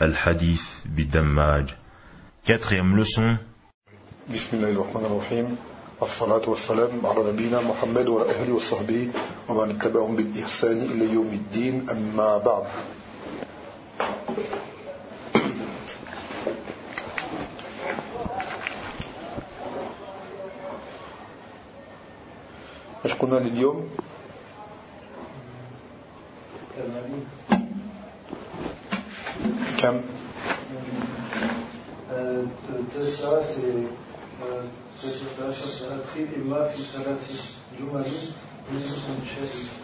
Al-Hadith Bidammaj. Quatrième leçon. Bismillahirrahmanirrahim. الصلاة والسلام على نبينا محمد وآله وصحبه ومن اتبعهم بالإحسان إلى يوم الدين أما بعد إيش لليوم كم؟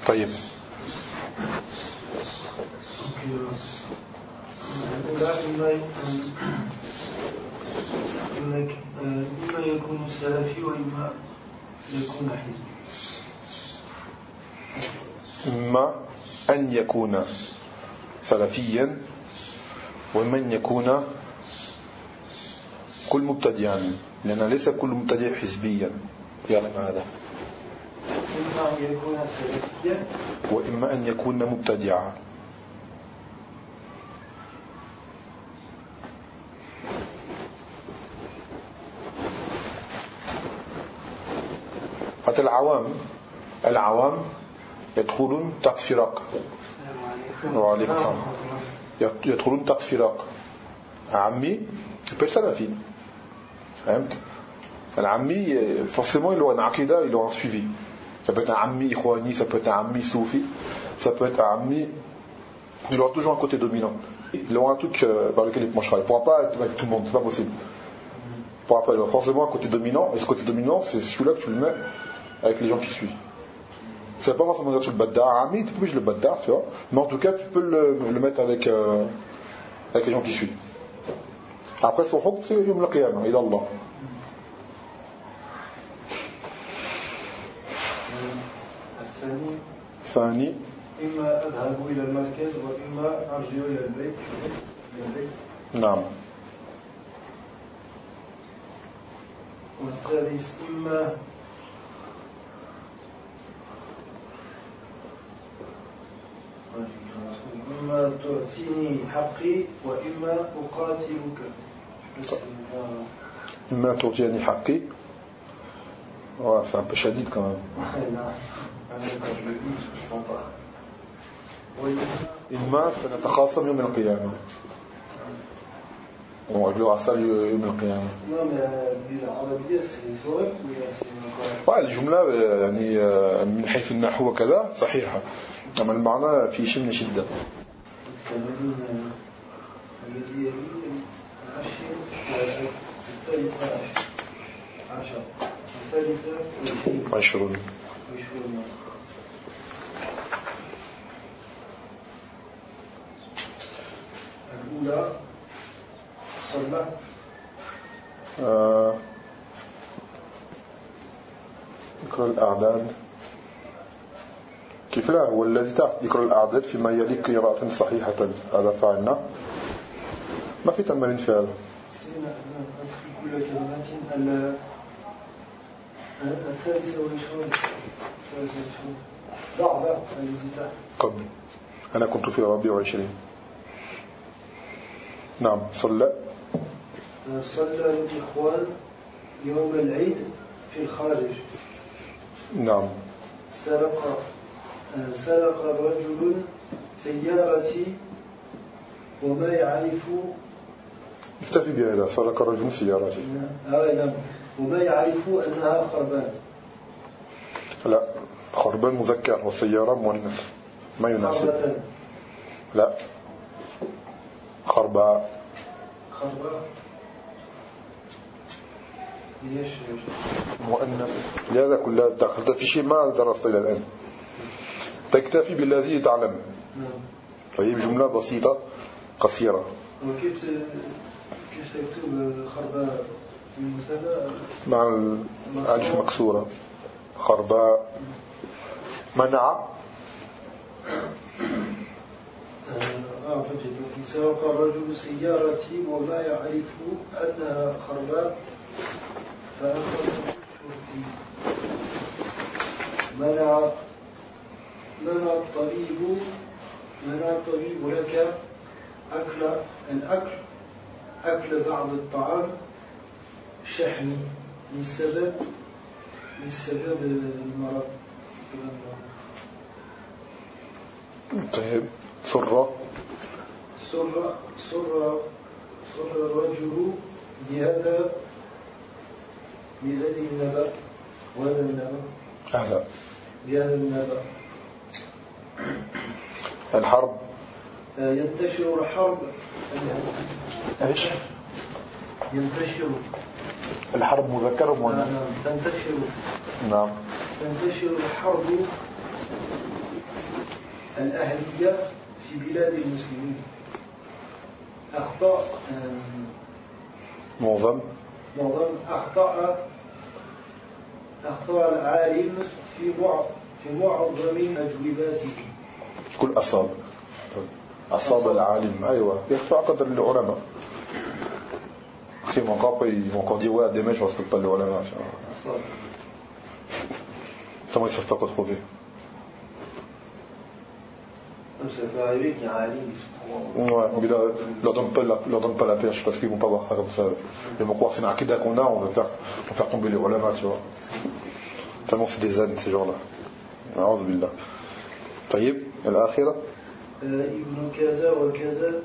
طيب. الأولى إما يكون سلفي وإما يكون حزبي إما أن يكون سلفيا ومن يكون كل مبتدعا لأن ليس كل مبتدع حزبيا. يعلم هذا. إما أن يكون سلفيا. وإما أن يكون مبتدعا. حتى العوام؟ العوام يدخلون تحت فرق وعليكم السلام. يدخلون تحت فرق عمي يبقى سلفي فهمت العمي forcément il aura une aqidah il aura un suivi ça peut être un ammi ikhwani ça peut être un ammi soufi ça peut être un ammi il aura toujours un côté dominant il aura un truc euh, par lequel il penchera il ne pourra pas être avec tout le monde c'est pas possible il pourra pas il aura forcément un côté dominant et ce côté dominant c'est celui-là que tu le mets avec les gens qui suivent ça veut pas forcément dire sur le baddar ami tu peux le baddar tu vois mais en tout cas tu peux le, le mettre avec euh, avec les gens qui suivent après son hukm c'est yom al-qiyamah il Allah الثاني ثاني إما أذهب إلى المركز وإما أرجع إلى البيت إلى البيت نعم والثالث إما إما تعطيني حقي وإما أقاتلك. إما تعطيني حقي. Ouais, c'est un peu shadid quand même. نعم. إما سنتخاصم يوم القيامة. On réglera ça يوم القيامة. Non mais بالعربية c'est correct ou c'est encore والجملة يعني من حيث النحو وكذا صحيحة. أما المعنى في شيء من شدة الذي عشر عشرون. عشرون الأولى صلى الأعداد. كيف لا هو الذي تحت ذكر الأعداد فيما يلي قراءة صحيحة. هذا فعلنا ما في تمارين في هذا؟ كل الثالثة والعشرون ضع قبل. أنا كنت في ربيع وعشرين. نعم صلى. صلى الإخوان يوم العيد في الخارج. نعم. سرق سرق رجل سيارتي وما يعرف اكتفي بهذا سرق رجل سيارتي. آه نعم. وما يعرف أنها خربان. لا خربان مذكر والسيارة مؤنث ما يناسب. لا. خرباء ليش؟ مؤنث. لهذا كلها دخلت في شيء ما درست إلى الآن. تكتفي بالذي تعلم. نعم طيب جملة بسيطة قصيرة. وكيف كيف تكتب خرباء مع الألف مكسورة. خرباء. منع. آه فجد. سوق الرجل سيارتي وما يعرف أنها خرباء. فأخذ شرطي. منع. منع الطبيب منع الطبيب لك أكل الأكل أكل بعض الطعام شحني من سبب المرض. طيب سرة. سر سر سر الرجل بهذا بهذه النبأ وهذا النبأ أهلا. بهذا النبأ الحرب. آه، ينتشر الحرب إيش؟ ينتشر. الحرب مذكر ومؤنث نعم، تنتشر. نعم. تنتشر الحرب الأهلية في بلاد المسلمين. أخطاء معظم. معظم أخطاء أخطاء العالم في معظم أجوباته كل أصاب أصاب العالم أيوة يرفع قدر العلماء mon corps, ils vont encore dire ouais, demain je respecte pas les ulama. Comment ils savent pas quoi trouver ça peut arriver qu'il y ait un alim qui se prend. Ouais, mais là, leur donne pas la, leur donne pas la perche parce qu'ils vont pas voir ça comme ça. Ils vont croire c'est une akida qu'on a, on veut faire, on veut faire tomber les ulama, tu vois. Tellement c'est des ânes ces gens-là. أعوذ بالله. طيب الآخرة ابن كذا وكذا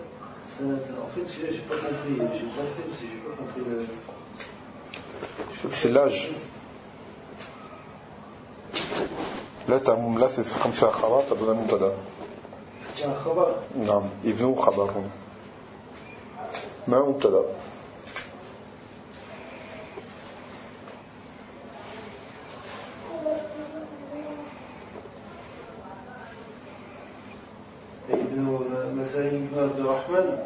في اللاج لا تعمل لا في خمسة خبرات أبدا منتدى. خبر؟ نعم ابن خبر. ما منتدى؟ Mazaï Ibn Abdurrahman,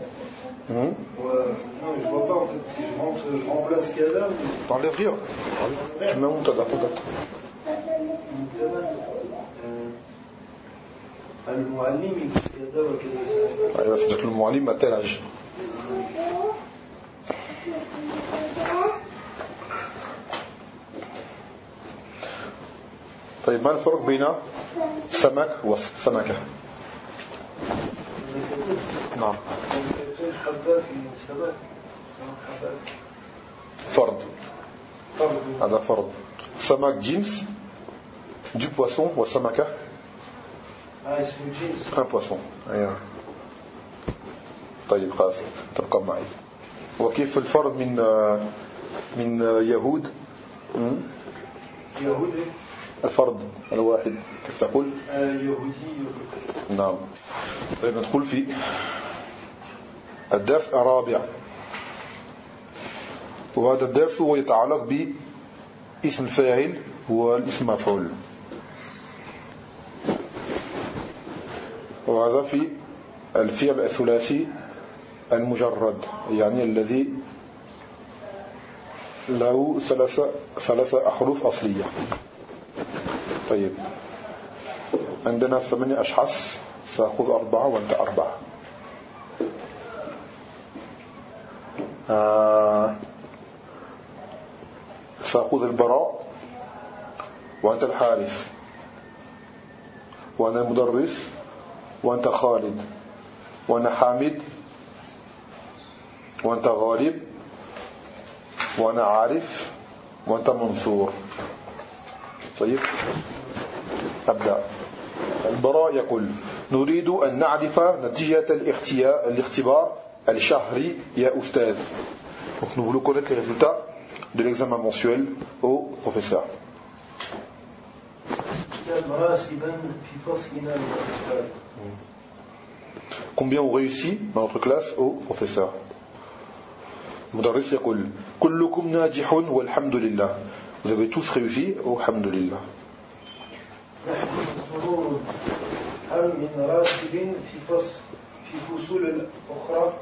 Hmm ouais, non, je vois pas en fait, si je, rentre, je remplace Kaza, ou t'enlèves rien ما مبتدا فقط مبتدا آه، المعلم يقول كذا وكذا أيوه c'est le المعلم à tel âge طيب ما الفرق بين سمك وسمكة نعم. فرد. هذا فرد. سمك جنس du poisson وسمكة اسمه جنس un poisson. أيوة. طيب خلاص. تبقى معي. وكيف الفرد من من يهود؟ م? يهودي. الفرد الواحد كيف تقول؟ آه يهودي يهودي. نعم. طيب ندخل في الدرس الرابع وهذا الدرس هو يتعلق باسم الفاعل والاسم مفعول. وهذا في الفعل الثلاثي المجرد يعني الذي له ثلاثة ثلاثة أحرف أصلية. طيب. عندنا ثمانية أشخاص سأخذ أربعة وأنت أربعة. آه سأخذ البراء وأنت الحارث وأنا المدرس وأنت خالد وأنا حامد وأنت غالب وأنا عارف وأنت منصور. طيب أبدأ. البراء يقول نريد أن نعرف نتيجة الاختبار الشهري يا أستاذ Donc nous voulons connaître les résultats de l'examen mensuel au professeur. كان راسبا في فصلنا الأستاذ Combien ont réussi dans notre classe au professeur المدرس يقول كلكم ناجح والحمد لله Vous avez tous réussi au الحمد لله نحن حضور هل من راتب في فصل في فصول الأخرى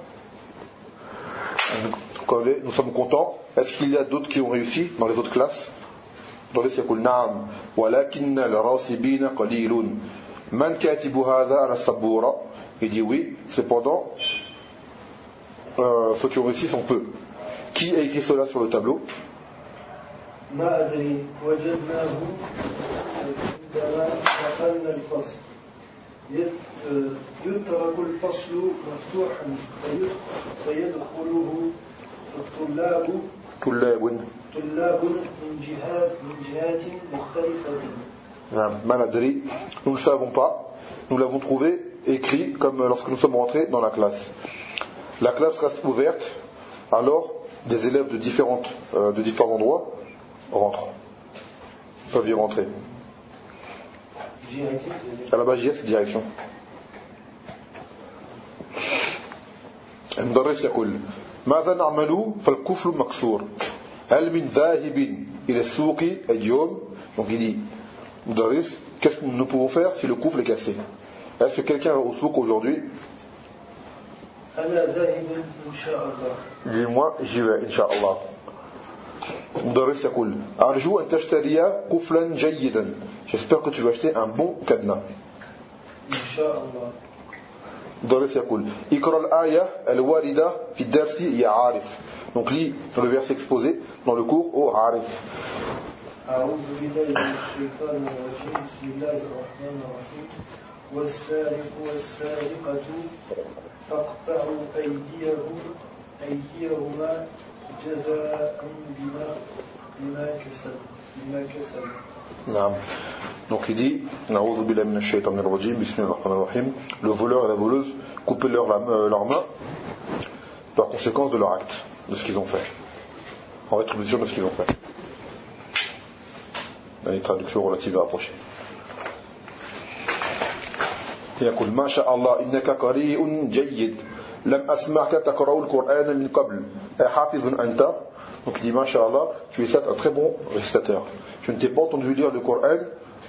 nous sommes contents. Est-ce qu'il y a d'autres qui ont réussi dans les autres classes Dans les يقول نعم ولكن الراسبين قليلون من كاتب هذا على السبورة Il dit oui, cependant euh, ceux qui ont réussi sont peu. Qui a écrit cela sur le tableau ما أدري وجدناه عندما دخلنا الفصل يترك الفصل مفتوحا فيدخله الطلاب طلاب طلاب من جهات من جهات مختلفة Maladri, nous ne le savons pas, nous l'avons trouvé écrit comme lorsque nous sommes rentrés dans la classe. La classe reste ouverte, alors des élèves de, différentes, euh, de différents endroits rentrent, peuvent y rentrer. À la base, c'est direction. المدرس يقول ماذا نعمل فالكفل مكسور هل من ذاهب إلى السوق اليوم donc il dit مدرس qu'est-ce que nous pouvons faire si le coufle est cassé est-ce que quelqu'un va au souk aujourd'hui أنا ذاهب إن شاء الله dis-moi j'y vais إن شاء الله مدرس يقول أرجو أن تشتري قفلا جيدا. J'espère que tu vas acheter un bon cadenas. إن شاء الله. مدرس يقول اقرأ الآية الواردة في الدرس يا عارف. Donc lis le verset exposé dans le cours au عارف. أعوذ بالله من الشيطان الرجيم. بسم الله الرحمن الرحيم. والسارق والسارقة فاقطعوا أيديهم أيديهما جزاء بما بما كسب بما كسب نعم Donc il dit, le voleur et la voleuse, coupez leur, euh, leur main par conséquence de leur acte, de ce qu'ils ont fait, en rétribution de ce qu'ils ont fait. Dans les traductions relatives à approcher. يقول ما شاء الله إنك قريء جيد لم أسمعك تقرأ القرآن من قبل حافظ أنت donc il dit Masha'Allah tu es un très bon récitateur je ne t'ai pas entendu lire le Coran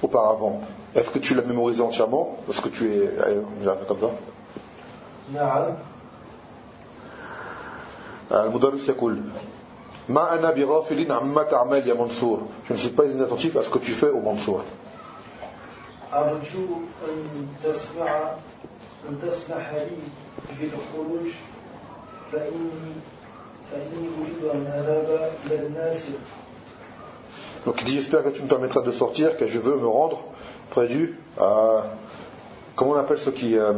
auparavant est-ce que tu l'as mémorisé entièrement est-ce que tu es fait comme ça نعم المدرس يقول ما أنا بغافل عما تعمل يا منصور je ne suis pas inattentif à ce que tu fais au Mansour أرجو أن تسمع أن تسمح لي بالخروج فإني فإني أريد أن أذهب إلى الناس Donc il dit j'espère que tu me permettras de sortir, que je veux me rendre près du... Euh, comment on appelle ceux qui euh,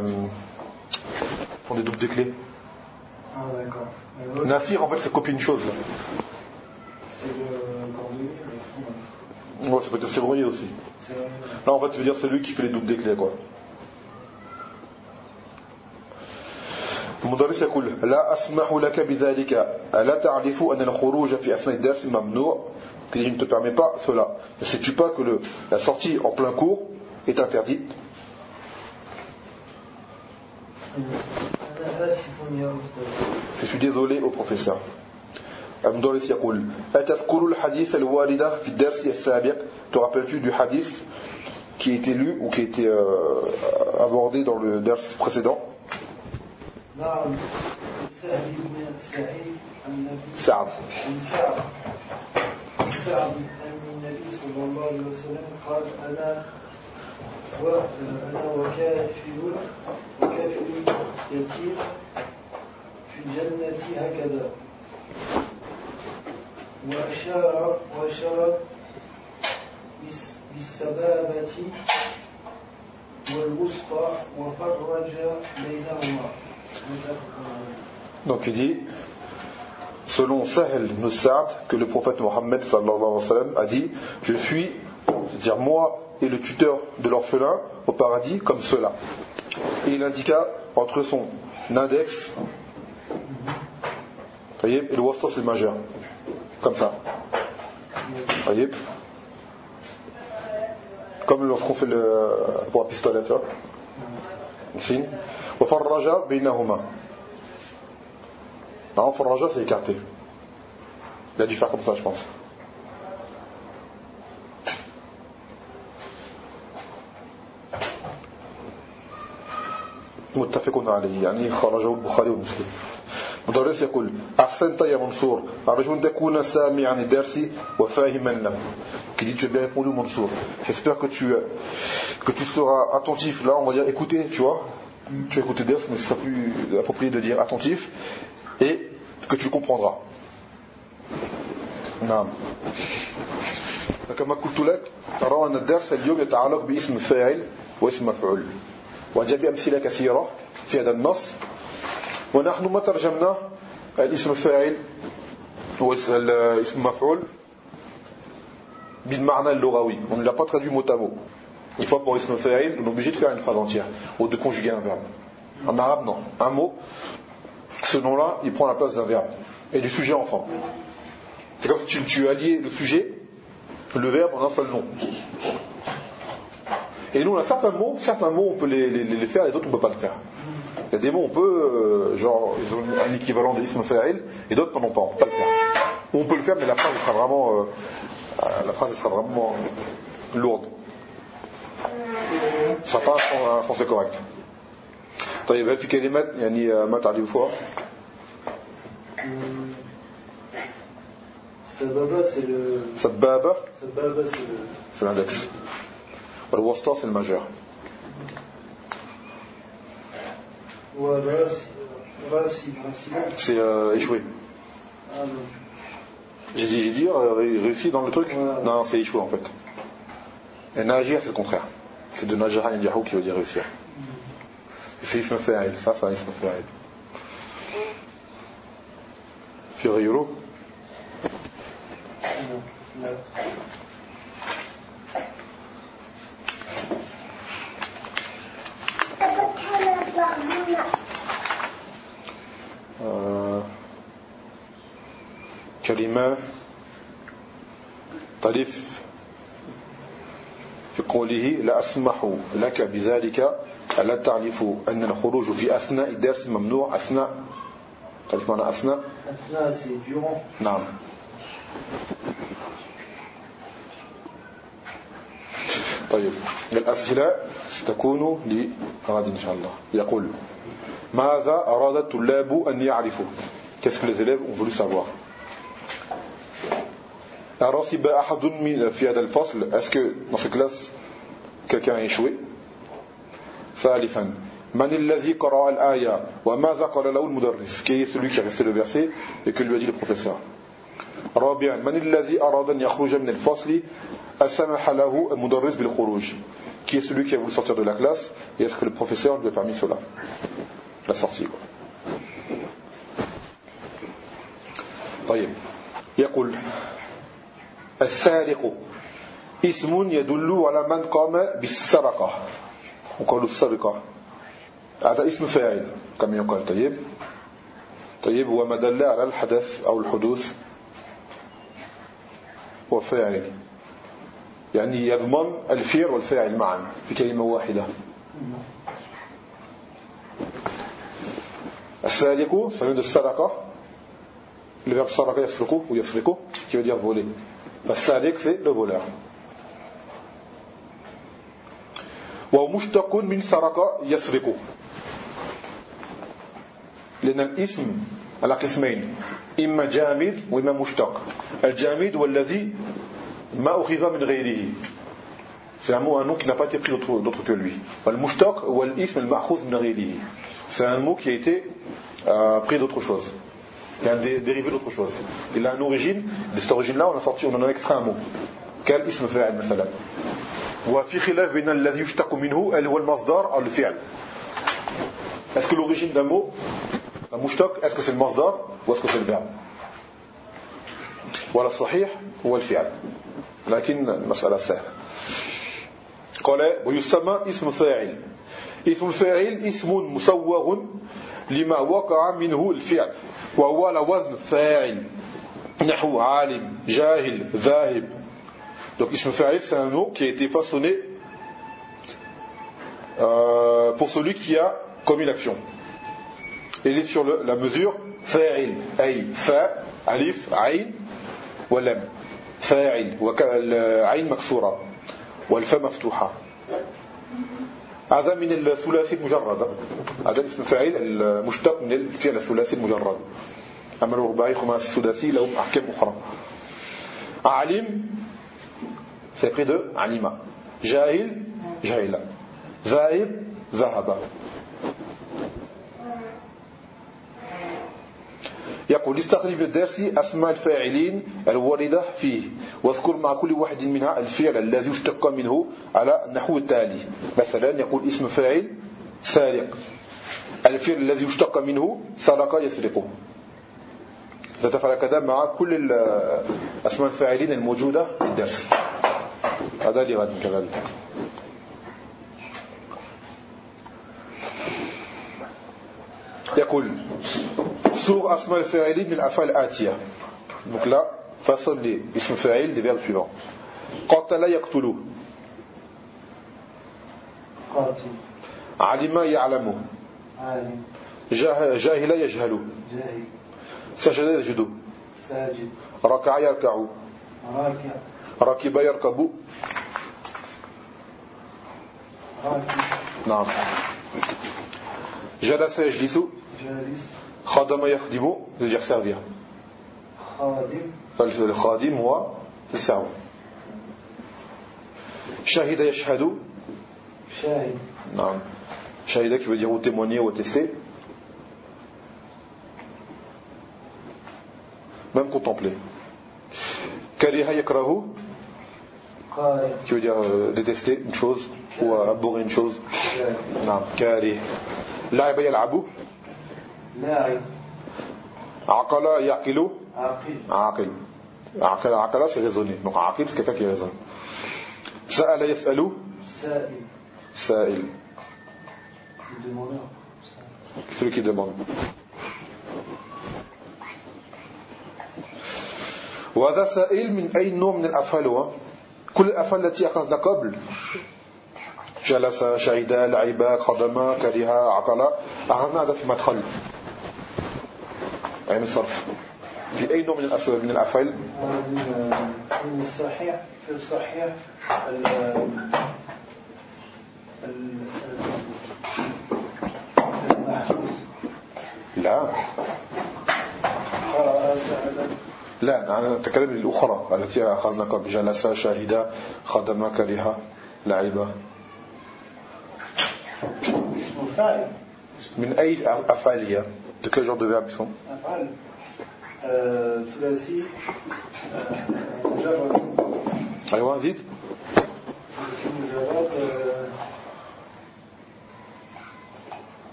font des doubles de clés Ah d'accord. Nassir en fait c'est copier une chose. C'est le cordonnier, le Ouais, ça peut être serrurier aussi. Là en fait tu veux dire celui qui fait les doubles des clés quoi. المدرس يقول لا أسمح لك بذلك ألا تعرف أن الخروج في أثناء الدرس ممنوع qu'il ne te permet pas cela. Ne sais-tu pas que le, la sortie en plein cours est interdite Je suis désolé au professeur. المدرس يقول أتذكر الحديث الواردة في الدرس السابق Te rappelles-tu du hadith qui a été lu ou qui a été euh, abordé dans le ders précédent نعم. سعد بن سعيد سعد. سعد. سعد. أن النبي صلى الله عليه وسلم قال أنا وأنا وكافل وكافل يتيم في الجنة هكذا. وأشار وأشار بالسبابة والوسطى وفرج بينهما. Donc il dit, selon Sahel ibn que le prophète Mohammed a dit, je suis, c'est-à-dire moi et le tuteur de l'orphelin au paradis comme cela. Et il indiqua entre son index, voyez, et le wasta c'est majeur, comme ça. Voyez Comme lorsqu'on fait le, pour pistolet, tu vois. signe. وفرج بينهما non فرج c'est écarté il a dû faire comme ça je pense متفق عليه يعني خرجه البخاري ومسلم مدرس يقول أحسنت يا منصور أرجو أن تكون سامعا لدرسي وفاهما له qui dit tu as bien répondu Mansour j'espère que tu que tu seras attentif là on va dire écouter tu vois Tu as écouté ders mais ce sera plus approprié de dire attentif et que tu comprendras. نعم فكما قلت لك ترى أن الدرس اليوم يتعلق باسم فاعل واسم مفعول وجاء بأمثلة كثيرة في هذا النص ونحن ما ترجمنا الاسم فاعل والاسم مفعول بالمعنى اللغوي on ne l'a pas traduit mot à mot. Une fois pour ism fa'il on est obligé de faire une phrase entière. Ou de conjuguer un verbe. En arabe non. Un mot ce nom là il prend la place d'un verbe. Et du sujet enfant. C'est comme si tu, tu alliais le sujet le verbe en un seul nom. Et nous on a certains mots certains mots on peut les, les, faire et d'autres on ne peut pas le faire. Il y a des mots, on peut, euh, genre, ils ont un équivalent de l'isme et d'autres n'en ont pas, on peut pas le faire. on peut le faire, mais la phrase sera vraiment, euh, euh, la phrase sera vraiment lourde Ce sera pas un français correct. طيب هل في كلمات يعني ما تعرفوها؟ سبابة c'est le سبابة سبابة c'est le c'est l'index. والوسطى c'est le majeur. وراسي راسي راسي C'est euh, échoué. ah non J'ai dit, j'ai dit euh, ré- réussi dans le truc Ouais. Non, c'est échoué en fait. Et nagir, c'est le contraire. C'est de najara yanjahu qui veut dire réussir. C'est ism fa'il, ça, c'est un ism fa'il. في غيره آه، كلمة في قوله لا أسمح لك بذلك ألا تعرف أن الخروج في أثناء الدرس ممنوع. أثناء تعرف معنى أثناء؟ أثناء durant. نعم. طيب الأسئلة ستكون لغد إن شاء الله. يقول ماذا أراد الطلاب أن يعرفوا؟ Qu'est-ce que les élèves ont voulu savoir أرسب أحد من في هذا الفصل Est-ce que dans cette classe quelqu'un a échoué ثالثا من الذي قرأ الآية وماذا قال له Qui est celui qui a resté le verset et que lui a dit le professeur رابعا من الذي أراد أن يخرج من الفصل أسمح له المدرس بالخروج Qui est celui qui a voulu sortir de la classe et est-ce que le professeur lui a permis cela La sortie quoi. طيب يقول السارق اسم يدل على من قام بالسرقة. وقال السرقة. هذا اسم فاعل كما يقال. طيب. طيب وما دل على الحدث أو الحدوث؟ وفاعل يعني يضمن الفعل والفاعل معا في كلمة واحدة. السارق de saraka le verbe saraka yasriku ou yasriku qui veut dire voler voleur ومشتق من سرق يسرق لأن الاسم على قسمين إما جامد وإما مشتق الجامد هو الذي ما أخذ من غيره C'est un mot, un nom qui n'a pas été pris d'autre que lui. والمشتق هو الاسم المأخوذ من غيره. C'est un mot qui a été euh, pris d'autre chose. Qui a dé- dérivé d'autre chose. Il a une origine, de cette origine-là, on on en a extrait un mot. Quel اسم فاعل مثلا. وفي خلاف بين الذي يشتق منه هل هو المصدر أو الفعل. Est-ce que l'origine d'un mot, un mushtaq, est-ce que c'est le masdar ou est-ce que c'est le verbe? ولا الصحيح هو الفعل لكن المسألة سهلة قال ويسمى اسم فاعل. اسم الفاعل اسم مسوغ لما وقع منه الفعل. وهو على وزن فاعل. نحو عالم جاهل ذاهب. Donc اسم فاعل c'est un mot qui a été façonné euh, pour celui qui a commis l'action. Il est sur le- la mesure فاعل أي فاء ألف عين ولم فاعل والعين مكسورة والفاء مفتوحة هذا من الثلاثي المجرد هذا اسم فاعل المشتق من الفعل الثلاثي المجرد أما الرباعي خماسي ثلاثي لهم أحكام أخرى علم c'est pris de alima جاهل جاهلا ذاهب ذهب يقول استخرج بالدرس أسماء الفاعلين الواردة فيه واذكر مع كل واحد منها الفعل الذي اشتق منه على النحو التالي. مثلا يقول اسم فاعل سارق. الفعل الذي اشتق منه سرق يسرق تتفعل كذا مع كل أسماء الفاعلين الموجودة في الدرس. هذا لغد كذلك يقول سوغ أسماء الفاعلين من الأفعال الآتية donc là façonne les اسم فاعل des verbes suivants قتل يقتل قاتل علم يعلم عالم جاه- جاهل يجهل جاهل سجد يسجد ساجد ركع يركع راكع ركب يركب. نعم. جلس يجلس. خدم يخدم. زجر سيرفيا خادم. الخادم هو تساو شاهد يشهد. شاهد. نعم. شاهد كيف يجب أن تمونيه وتسته même contempler. كره يكرهه qui veut dire euh, détester une chose ou euh, abhorrer une chose شاهد نعم كاره لعب يلعب لاعب عقل يعقل عاقل عاقل عقل عقل c'est raisonner donc عاقل c'est quelqu'un qui raisonne سأل يسأل سائل سائل celui qui demande وهذا سائل من أي نوع من الأفعال هو كل الأفعال التي أخذنا قبل. جلس شهد لعب خدم كره عقل. أخذنا هذا في مدخل. يعني الصرف. في أي نوع من الأفعال من الأفعال؟ من الصحيح في الصحيح ال لا. قرأ سأل لا أنا أتكلم الأخرى التي أخذنا قبل جلس شهد خدم كره لعب اسمه فاعل من أي أفعال هي؟ De quel genre de verbe ils sont آه، ثلاثي. آه، مجرد أيوة زيد. مجرد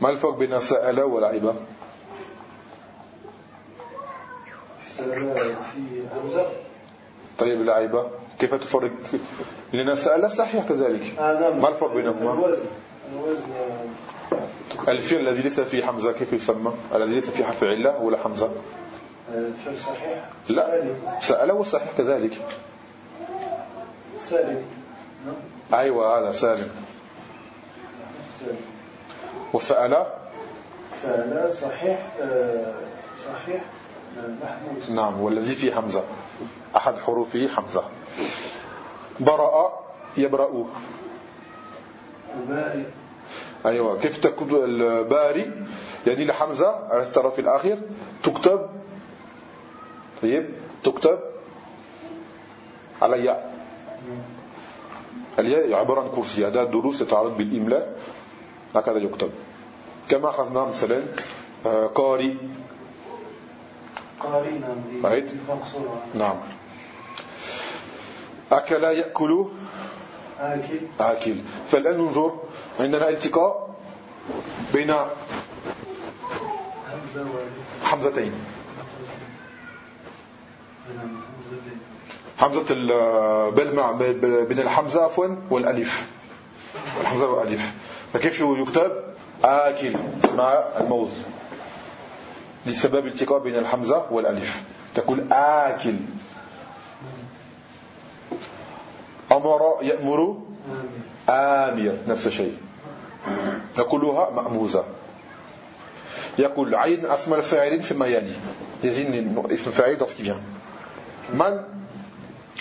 ما الفرق بين سأل ولعب في في طيب لعب كيف تفرق؟ لأن سأل صحيح كذلك. آه، نعم. ما الفرق بينهما؟ الوزن. الوزن. الفعل الذي ليس فيه حمزة كيف يسمى؟ الذي ليس فيه حرف علة ولا حمزة؟ آه، صحيح؟ لا. سأل هو صحيح كذلك. سالم. نعم. أيوة هذا سالم. سالم. وسأل؟ سأل صحيح آه، صحيح آه، محمود. نعم والذي فيه حمزة. أحد حروفه حمزة. برأ يبرأ. وبارئ أيوة. كيف تكتب الباري؟ يعني لحمزة على الطرف الأخير تكتب. طيب. تكتب. على ياء الياء عبارة عن كرسي. هذا الدروس تتعرض بالإملاء. هكذا يكتب. كما أخذنا مثلا آه، قاري. قارئ نعم. نعم. أكل يأكل؟ آكل. آكل. فالآن ننظر عندنا التقاء بين حمزتين. نعم همزتين حمزة بالمع بين الحمزة عفوا والألف. الحمزة والألف. فكيف يكتب؟ آكل مع الموز لسبب التقاء بين الحمزة والألف. تقول آكل. أمر يأمر آمير نفس الشيء. نقولها مأموزة. يقول عين أسماء الفاعلين فيما يلي يزين اسم الفاعل vient من؟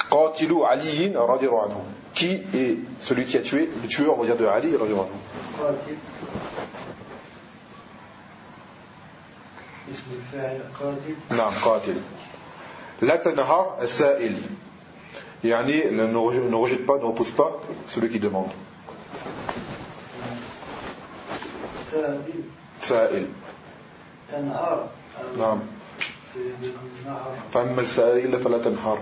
Qatilu aliyin radiallahu anhu. Qui est celui qui a tué, le tueur, on va dire, de Ali radiallahu anhu قاتل اسم الفاعل قاتل نعم قاتل لا تنهر السائل يعني ne rejette- ne rejette pas, ne repousse pas celui qui demande. سابل سائل تنهار نعم نهر فأما السائل فلا تنهر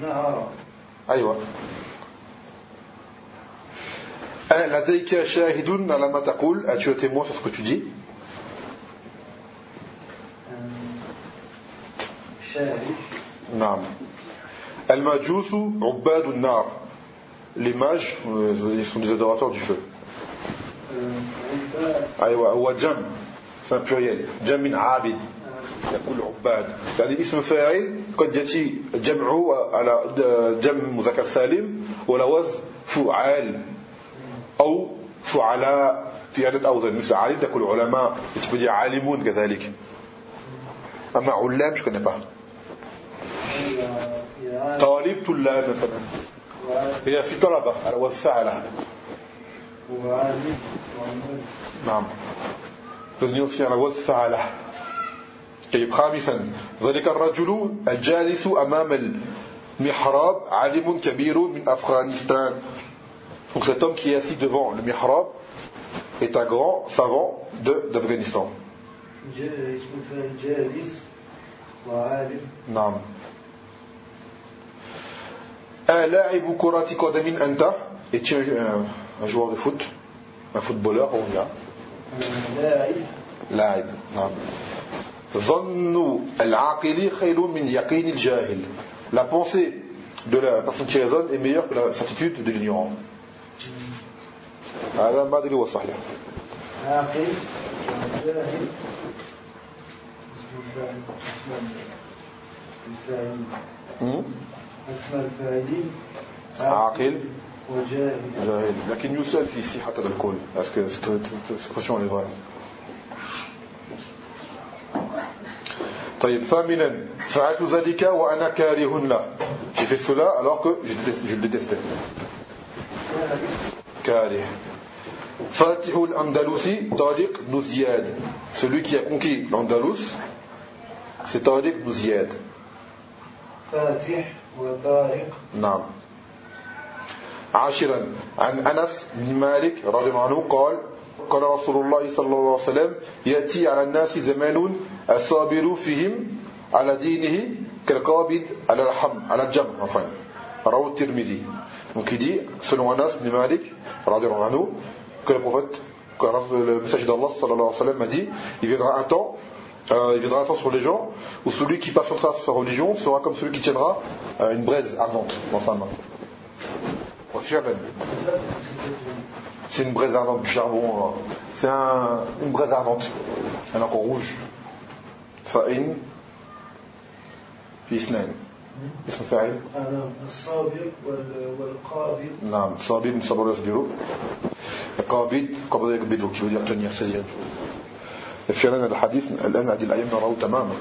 نهر أيوة أه، لديك شاهد على ما تقول As-tu un témoin sur ce que tu dis شاهد نعم المجوس عباد النار Les mages, euh, ils sont des adorateurs du feu. عباد أيوة هو جم c'est un pluriel جم من عابد يقول عباد. يعني اسم فاعل قد يأتي جمعه على جمع مذكر سالم ولا وزن فعال أو فعلاء في عدد أوزان مثل عالم تقول علماء. dire عالمون كذلك. أما علام connais pas طالب طلاب مثلا. هي في طلبة. على وزن فعلة نعم. تزني في على وزن فعلة طيب خامسا ذلك الرجل الجالس أمام المحراب عالم كبير من أفغانستان Donc cet homme qui est assis devant le mihrab est un grand savant de- d'Afghanistan. جا- اسم الفاعل جالس وعالم نعم Un لاعب كرة قدم أنت Es-tu un, un joueur de foot Un footballeur, on vient. لاعب لاعب نعم ظن العاقل خير من يقين الجاهل La pensée de la personne qui raisonne est meilleure que la certitude de l'ignorant. هذا ما أدري هو صحيح. عاقل وجاهل اسم الفاعل اسم الفاعل Hmm اسم الفاعلين عاقل وجاهل جاهل. لكن يسأل في صحة هذا القول. Est-ce que cette cette expression elle est vraie طيب. ثامنا فعلت ذلك وأنا كاره له. J'ai fait cela alors que je, déteste- je le détestais. كاره. فاتح الأندلسي طارق بن زياد. Celui qui a conquis l'Andalous c'est طارق بن زياد فاتح وطارق نعم. عاشرا عن أنس بن مالك رضي الله عنه قال قال رسول الله صلى الله عليه وسلم يأتي على الناس زمان الصابر فيهم على دينه كالقابض على الحم على الجمع enfin رواه الترمذي donc il dit selon Anas bin Malik رضي الله عنه que le prophète que le message d'Allah sallallahu alayhi wa sallam a dit il viendra un temps euh, il viendra un temps sur les gens où celui qui patientera sur sa religion sera comme celui qui tiendra euh, une braise ardente dans sa main وفعلا c'est une braise ardente du charbon euh, c'est un, une braise ardente elle est encore rouge فإن في اثنان اسم فاعل أنا الصابر وال- والقابض نعم صابر من صبر يصبر قابض قبض يقبضه qui veut dire tenir saisir فعلا الحديث الآن هذه الأيام نراه تماما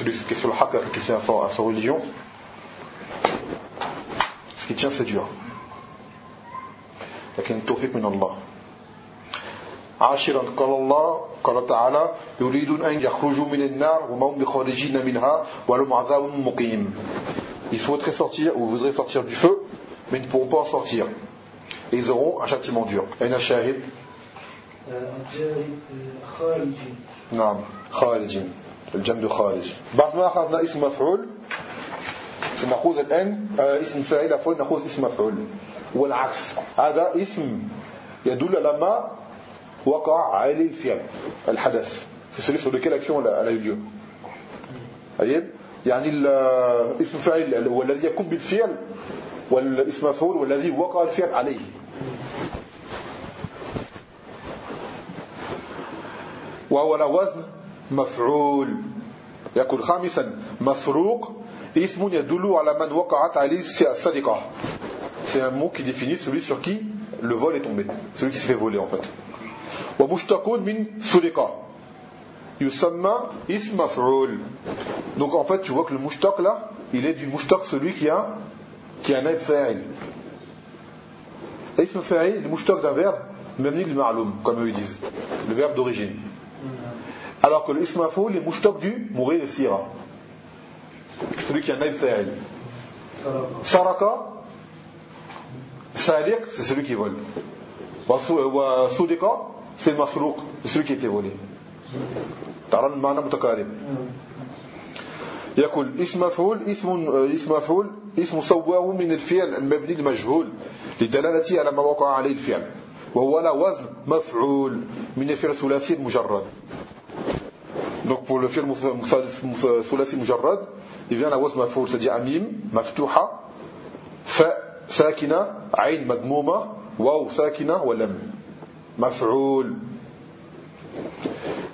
celui qui est sur le qui ce qui tient c'est dur لكن التوفيق من الله عاشرا قال الله قال تعالى يريدون أن يخرجوا من النار وما هم بخارجين منها ولهم عذاب مقيم Ils souhaiteraient sortir ou voudraient sortir du feu, mais ils ne pourront pas en sortir. Et ils auront un châtiment dur. أين الشاهد؟ الجاري خارجي نعم خارج الجمد خارج بعد ما أخذنا اسم مفعول سنأخذ الآن آه، اسم فاعل عفوا نأخذ اسم مفعول. والعكس هذا اسم يدل على ما وقع عليه الفعل الحدث. في sur lequel l'action a eu lieu طيب؟ يعني ال- اسم فاعل هو الذي يكون بالفعل والاسم مفعول والذي وقع الفعل عليه. وهو على وزن مفعول. يقول خامسا مسروق C'est un mot qui définit celui sur qui le vol est tombé, celui qui s'est fait voler en fait. Wa min. Yusamma. Donc en fait, tu vois que le mushtaq là, il est du mushtaq celui qui a qui a un fa'il. Ism le mushtaq d'un verbe, même le ma'loum comme eux ils disent, le verbe d'origine. Alors que le ism maf'ul est du mourir le sira. Celui qui a aib fa'il. Saraka, saliq, c'est celui qui vole. Soudika, c'est le masrouk, c'est celui qui a été volé. ترى المعنى متقارب يقول اسم مفعول اسم اسم مفعول اسم سواه من الفعل المبني المجهول لدلالته على ما وقع عليه الفعل وهو على وزن مفعول من الفعل الثلاثي المجرد Donc pour le fi'l ثلاثي مجرد il vient وزن مفعول c'est-à-dire amim مفتوحة فاء ساكنة عين مضمومة واو ساكنة ولم. مفعول.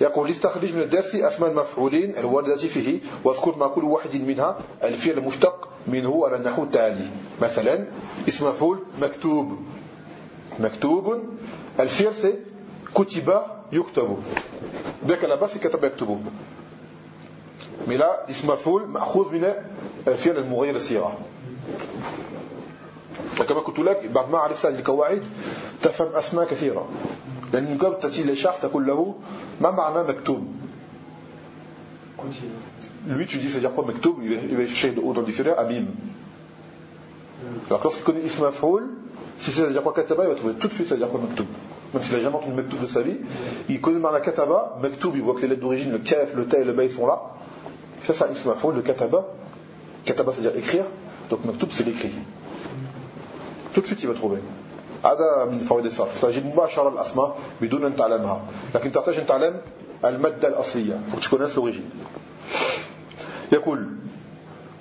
يقول استخرج من الدرس أسماء المفعولين الواردة فيه واذكر مع كل واحد منها الفعل المشتق منه على النحو التالي. مثلا اسم مفعول مكتوب. مكتوب. الفعل كتب يكتب. بك لا بس كتب يكتب. mais là اسم مفعول مأخوذ من الفعل المغير الصيغة كما قلت لك بعد ما عرفت هذه القواعد تفهم أسماء كثيرة لأن قبل تأتي لشخص تقول له ما معنى مكتوب Lui, tu dis, c'est-à-dire quoi, Mektoub, il va chercher de haut dans le dictionnaire, Abim. Alors, lorsqu'il connaît Isma Mafoul, si c'est-à-dire quoi, Kataba, il va trouver tout de suite, c'est-à-dire quoi, Mektoub. Même s'il n'a jamais entendu Mektoub de sa vie, il connaît le Kataba, Mektoub, il voit que les lettres d'origine, le Kaf, le Ta et le Ba, ils sont là. Ça, c'est Isma Mafoul, le Kataba. Kataba, c'est-à-dire écrire. Donc, Mektoub, c'est l'écrit. Tout de suite, il va trouver. هذا من فوائد الصرف تجد مباشرة الأسماء بدون أن تعلمها لكن تحتاج أن تعلم المادة الأصلية tu connaisses l'origine يقول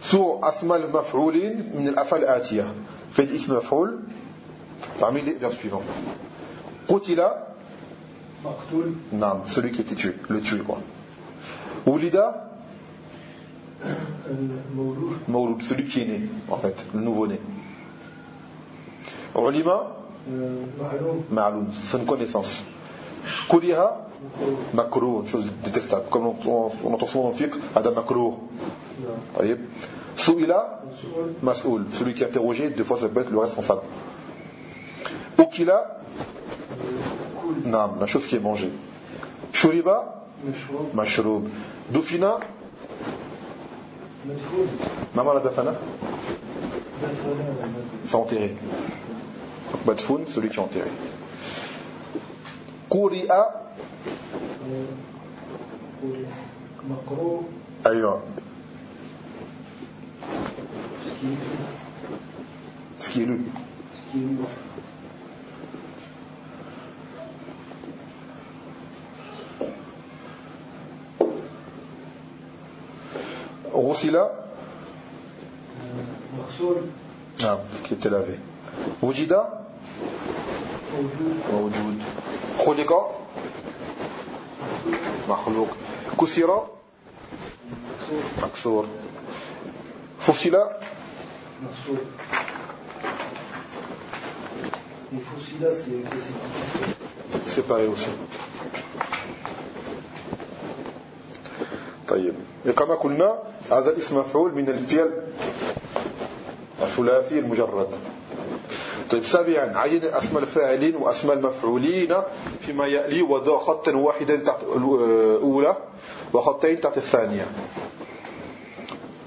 سوء أسماء المفعولين من الأفعال الآتية في اسم مفعول parmi les verbes suivants قتل مقتول نعم celui qui été tué le tué quoi ولد Mawloud, celui qui est né, en fait, le nouveau-né. Ulima Ma'aloum, c'est une connaissance. Kuriha Makruh, une chose détestable. Comme on, entend souvent dans Adam Makruh. Voyez? Souila Mas'oul, celui qui est interrogé, deux fois ça peut être le responsable. Ukila Nam, la chose qui est mangée. Shuriba Mashroub. Dufina دفن مدفون ما معنى دفن دفن c'est enterré Donc, Madfoun, celui qui est enterré قرئ مقروء أيوة ce qui est lu غسل. مغسول. نعم qui était lavé. وجد. موجود. خلق. مخلوق. كسر. مكسور. مكسور فصل. مغسول. الفصيلة c'est séparé aussi. طيب. كما قلنا هذا الاسم مفعول من الفعل الثلاثي المجرد. طيب سابعا عين اسماء الفاعلين واسماء المفعولين فيما يلي وضع خطا واحدا تحت الاولى وخطين تحت الثانية.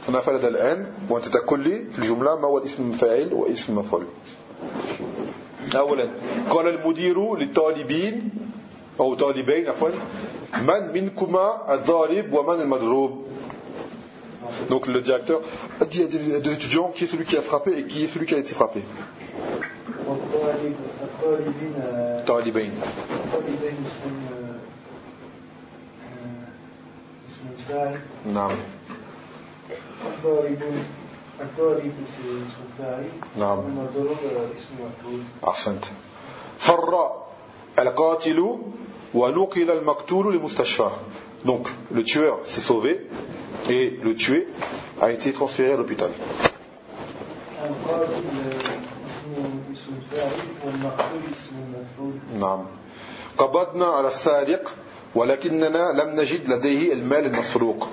فنفرد الآن وأنت تقول لي في الجملة ما هو الاسم الفاعل واسم المفعول؟ اولا قال المدير للطالبين أو طالبين عفوا من منكما الضارب ومن المضروب؟ Donc le directeur a dit à des, à des étudiants qui est celui qui a frappé et qui est celui qui a été frappé. والطالب الطالبين آه، طالبين الطالبين اسم آه، آه، اسم الفاعل نعم الضاربون الضارب اسم الفاعل نعم. المضروب آه، اسم مفعول أحسنت فر القاتل ونقل المقتول للمستشفى donc le tueur s'est sauvé. Et le tué a été transféré à l'hôpital. القاتل آه، اسم اسم الفاعل والمقتول اسم المفعول نعم قبضنا على السارق ولكننا لم نجد لديه المال المسروق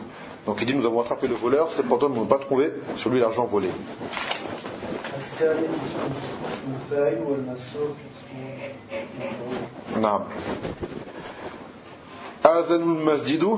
Donc il dit nous avons attrapé le voleur, c'est pour nous pas trouvé sur lui l'argent volé. الثاني اسم اسم الفاعل والمسروق اسم نعم آذن المسجد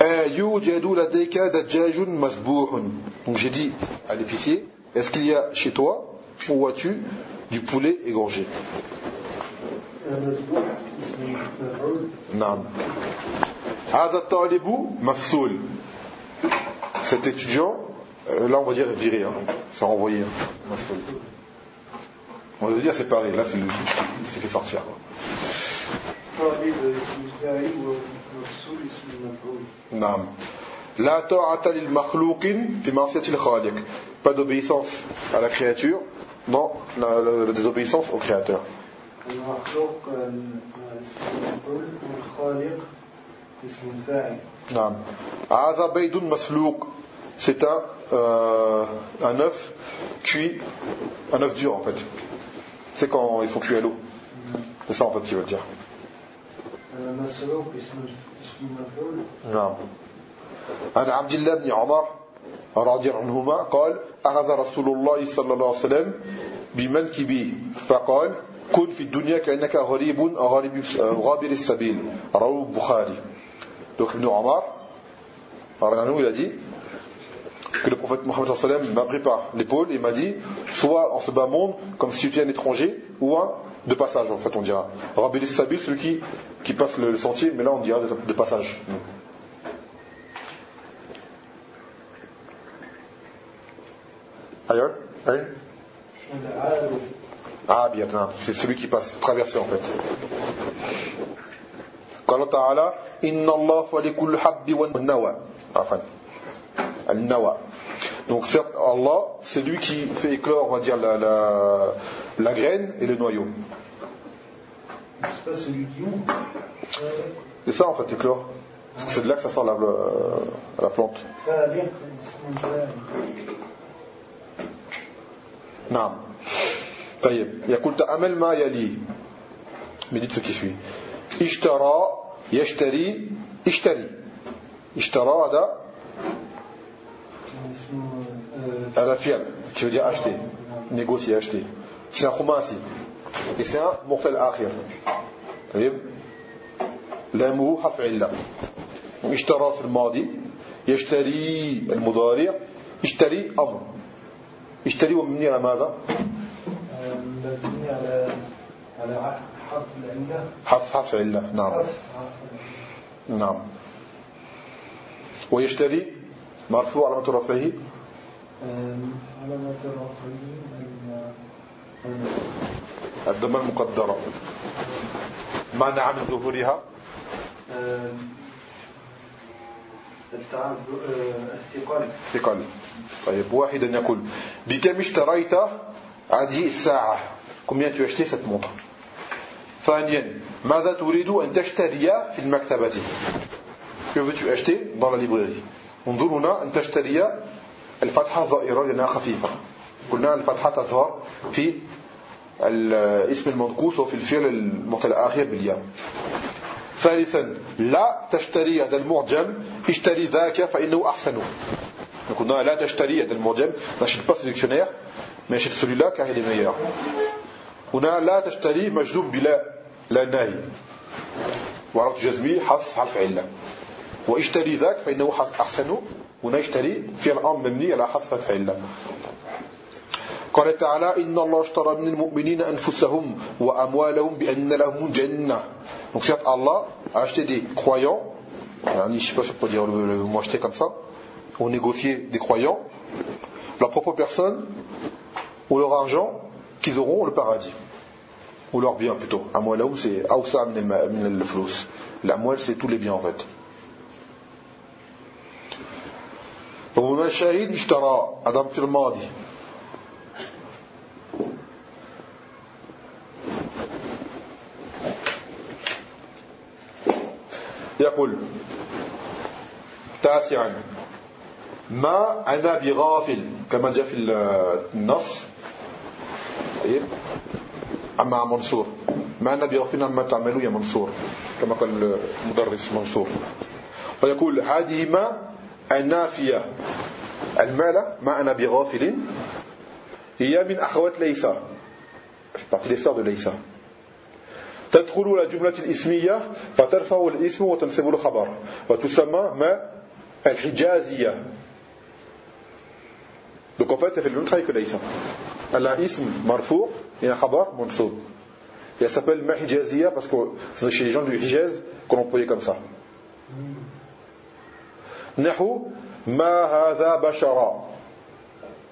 Euh, Donc j'ai dit à l'épicier, est-ce qu'il y a chez toi, où as-tu du poulet égorgé? Non. Cet étudiant, euh, là on va dire viré, hein. c'est renvoyé. Hein. On va dire séparé, là c'est le qui s'est fait sortir طالب اسم الفاعل والمفصول اسم المفعول نعم لا طاعة للمخلوق في معصية الخالق pas d'obéissance à la créature non la, la- la désobéissance au créateur المخلوق آم، اسم المفعول والخالق اسم الفاعل نعم هذا بيض مسلوق c'est un euh, un œuf cuit un œuf dur en fait c'est quand ils sont cuits à l'eau c'est ça en fait qu'ils veulent dire المفعول نعم. عن عبد الله بن عمر رضي عنهما قال أخذ رسول الله صلى الله عليه وسلم بمنكبي فقال كن في الدنيا كأنك غريب غريب غابر السبيل. رواه البخاري. Donc Ibn Omar, il a dit que le prophète Mohammed m'a pris par l'épaule et m'a dit soit en ce bas monde comme si tu étais un étranger ou un de passage en fait on dira. Rabbil Sabil, celui qui, qui passe le, le sentier, mais là on dira de, de passage. Ailleurs Hein العارف Ah bien, non, c'est celui qui passe, traverser en fait. قال تعالى إن الله فلك الحب والنوى عفوا النوى donc certes Allah c'est lui qui fait éclore on va dire la, la, la graine et le noyau c'est pas celui qui ouvre c'est ça en fait éclore Parce que c'est de là que ça sort la, la, la plante فالق اسم الفاعل نعم طيب يقول تأمل ما يلي médite ce qui suit اشترى يشتري اشتري اشترى هذا آه، هذا فعل qui veut dire acheter négocier acheter c'est un khumasi? Et c'est un آخر طيب لامه حرف علة اشترى في الماضي يشتري المضارع اشتري أمر اشتري ومبني على ماذا مبني على على حرف العلة حرف حرف علة نعم نعم ويشتري مرفوع علامة رفعه علامة رفعه ال- الضمة المقدرة معنى عامل ظهورها؟ الثقل ثقل طيب واحدا يقول بكم اشتريت هذه الساعة؟ as acheté cette montre ثانيا ماذا تريد أن تشتري في المكتبة؟ que veux-tu acheter dans la librairie انظر هنا أن تشتري الفتحة ظائرة لأنها خفيفة. قلنا الفتحة تظهر في الاسم المنقوص وفي الفعل المعتل الآخر بالياء. ثالثا لا تشتري هذا المعجم اشتري ذاك فإنه أحسن. Donc on a la tashtari est المعجم n'achète pas ce dictionnaire a la tashtari مجزوم بلا لا ناهي وعرفت جزمي حرف حرف علة. واشتري ذاك فإنه أحسن هنا اشتري فعل أمر مبني على حرف علة قال تعالى إن الله اشترى من المؤمنين أنفسهم وأموالهم بأن لهم جنة Donc certes Allah a acheté des croyants يعني je sais pas si on peut dire le, le mot acheter comme ça ont négocié des croyants leur propre personne ou leur argent qu'ils auront le paradis ou leur bien plutôt amwalahum c'est awsa min al- min al-flus l'amwal c'est tous les biens en fait وهنا الشاهد اشترى هذا في الماضي. يقول تاسعا ما أنا بغافل كما جاء في النص. طيب. أما منصور ما أنا بغافل عما تعملوا يا منصور كما قال المدرس منصور. فيقول هذه ما النافية المال ما أنا بغافل هي من أخوات ليس partie des sœurs de ليس تدخل الجملة الإسمية فترفع الاسم وتنسب الخبر وتسمى ما الحجازية Donc en fait, elle fait le même travail que Laïsa. Elle a un ism marfou et un khabar mansoub. Et elle s'appelle Mahijazia parce que c'est chez les gens du Hijaz qu'on employait comme ça. Nahu ma hadha bashara.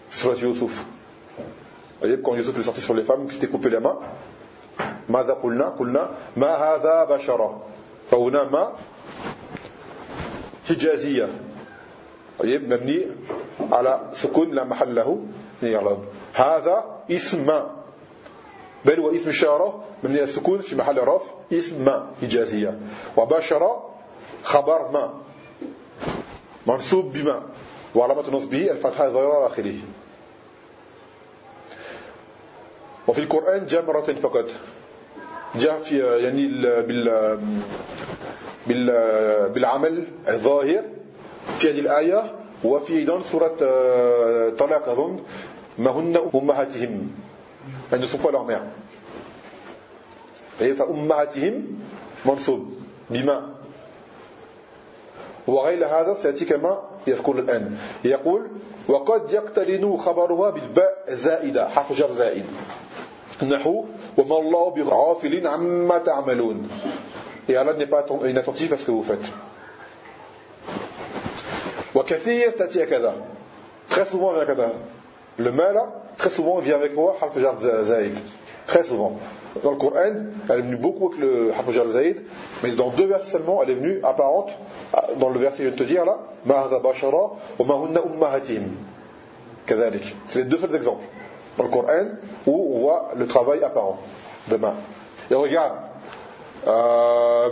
Surat Yusuf. Vous voyez, quand Yusuf est sorti sur les femmes, qui s'était coupé les mains, ماذا قلنا؟ قلنا ما هذا بشرة فهنا ما حجازية. طيب مبني على سكون لا محل له. يعرب هذا اسم ما. بل هو اسم إشارة مبني على السكون في محل رفع اسم ما حجازية. وبشرة خبر ما. منصوب بما وعلامة نصبه الفتحة الظاهرة آخره. وفي القرآن جاء مرة فقط. جاء في يعني بال بال بالعمل الظاهر في هذه الآية وفي أيضا سورة آه، طلاق أظن. ما هن أمهاتهم؟ يعني ne sont pas فأمهاتهم منصوب بما وغير هذا سيأتي كما يذكر الآن. يقول وقد يقترن خبرها بالباء زائدة حرف جر زائد. نحو وما الله بغافل عما تعملون. Et Allah n'est pas وكثير تأتي كذا très souvent vient كذا le mal très souvent vient avec moi حرف جر زائد. Très souvent. Dans le Coran, elle est venue beaucoup avec le Hafouj al-Zaïd, mais dans deux versets seulement, elle est venue apparente, dans le verset que je viens de te dire là, Ma'adha Bashara ou Ma'hunna Ummahatim. C'est les deux seuls exemples dans le Coran où on voit le travail apparent demain. Et regarde, on a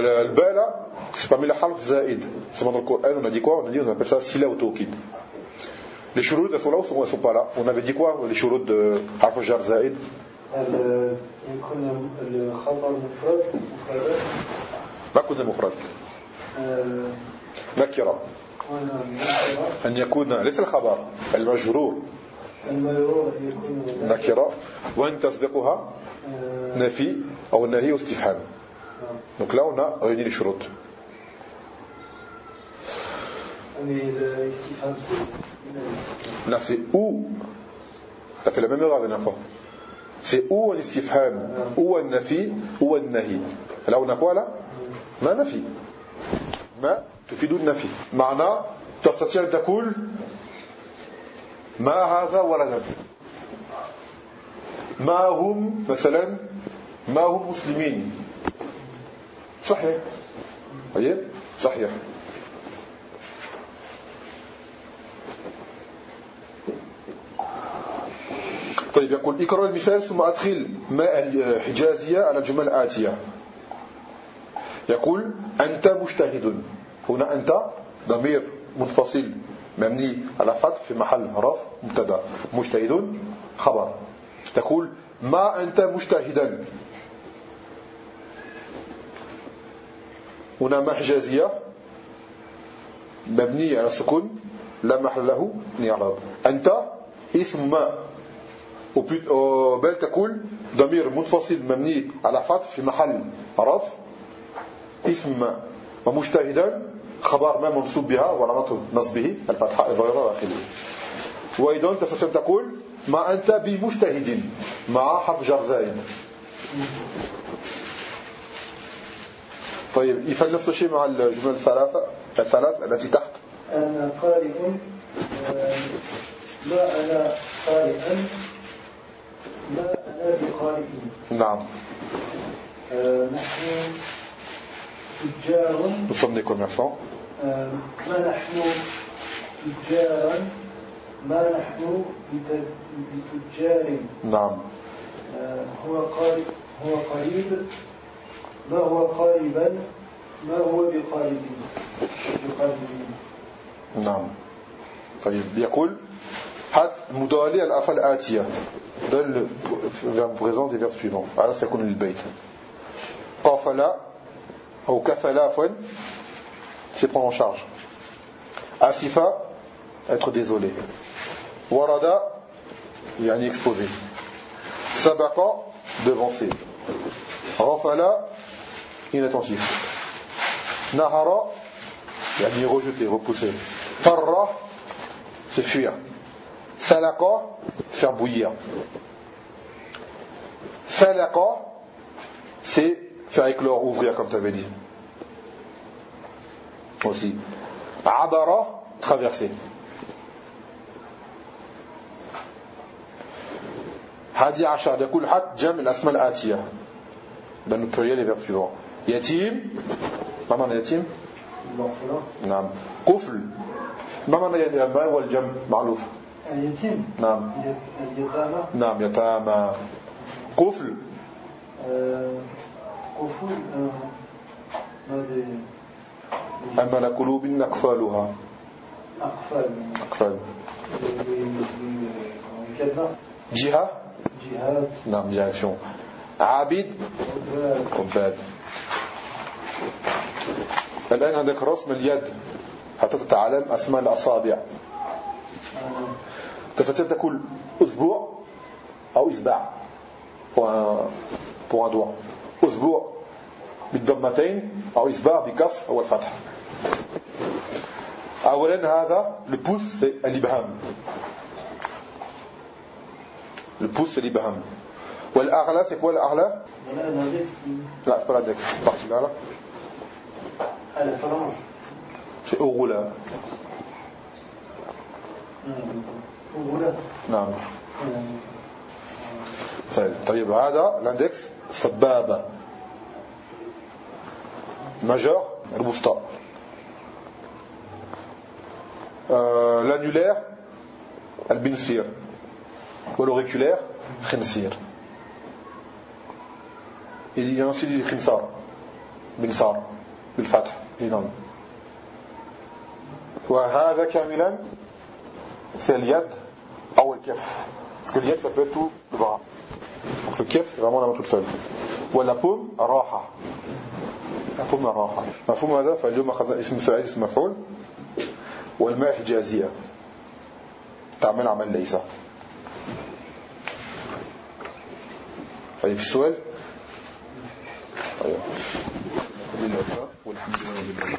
le ba là, c'est parmi les half zaïd. C'est dans le Coran, on a dit quoi On a dit on appelle ça sila ou. Les shurud elles sont là ou elles sont pas là on avait dit quoi les shurud de harf jar zaïd يكون الخبر مفرد ما كنا مفرد نكره أن يكون ليس الخبر المجرور نكرة وأن تسبقها نفي أو النهي واستفهام Donc là, on a réuni les شروط. Là, c'est où Tu as fait la même erreur la dernière fois. C'est ou un istifham, ou un nafi, ou un nahi. Là, on a quoi là Ma nafi. Ma تفيد النفي معنى تستطيع أن تقول ما هذا ولدا ما هم مثلا ما هم مسلمين صحيح طيب صحيح طيب يقول إقرأ المثال ثم أدخل ما الحجازية على الجمل الآتية. يقول أنت مجتهد. هنا أنت ضمير منفصل مبني على فتح في محل رف مبتدأ. مجتهد خبر. تقول ما أنت مجتهدا؟ هنا محجازية مبني على السكون لا محل له نعرب أنت اسم ما بل تقول ضمير منفصل مبني على فتح في محل رف اسم ومجتهدا خبر ما منصوب بها ورمته نصبه الفتحة الظاهرة آخره وأيضا تستطيع تقول ما أنت بمجتهد مع حرف جر زائد طيب يفعل نفس الشيء مع الجمل الثلاثة الثلاث التي تحت. أنا قارئ ما أنا قارئا. ما أنا بقارئ نعم. آه، نحن تجار. Nous sommes des commerçants. آه، ما نحن تجارا ما نحن بت- بتجار. نعم. آه، هو قريب هو قريب. ما هو قريبا ما هو بقارب نعم. طيب يقول مضارع الأفعال الآتية donne le verbe présent des verbes suivants على سيكون البيت قافل أو كفل عفوا c'est prendre en charge أسف être désolé ورد يعني exposé سبق devancer غفل inattentif نهر يعني rejeté repoussé فر c'est fuir سلق faire bouillir فلق c'est faire éclore ouvrir comme tu avais dit aussi عبر traverser هادي عشر يقول حد جمع الأسماء الآتية dans le pluriel les verbes suivants يتيم ما معنى يتيم المغفرة نعم قفل ما معنى يتيم هو الجمع معروف اليتيم. نعم. اليتامى. نعم يتامى. قفل. آه، قفول آه، ماذا أما لقلوب أقفالها. أقفال. أقفال. كذا جهة. جهات. نعم direction عابد. عباد. الآن عندك رسم اليد. حتى تتعلم أسماء الأصابع. أسبوع أو إسباع pour un, pour un doigt أسبوع بالضمتين أو إسباع بكسر أو الفتح. أولا هذا le pouce c'est الإبهام le pouce c'est l'ibham. والأغلى c'est quoi الأغلى؟ والآن هذيك لا c'est pas l'index partie là là. على فرنج c'est أغلى وغلا نعم. طيب طيب هذا الإندكس سبابة. majeur الوسطى euh, l'annulaire البنسير والاuriculaire خنسير. Il y a aussi خنصار بنصار. بالفتح. نعم وهذا كاملا c'est اليد أو الكف parce que اليد ça peut être tout le bras. Donc le kef c'est vraiment la main toute seule. ولا paume راحة مفهوم الراحة مفهوم هذا فاليوم أخذنا اسم فاعل اسم مفعول والماء حجازية تعمل عمل ليس طيب السؤال طيب والحمد لله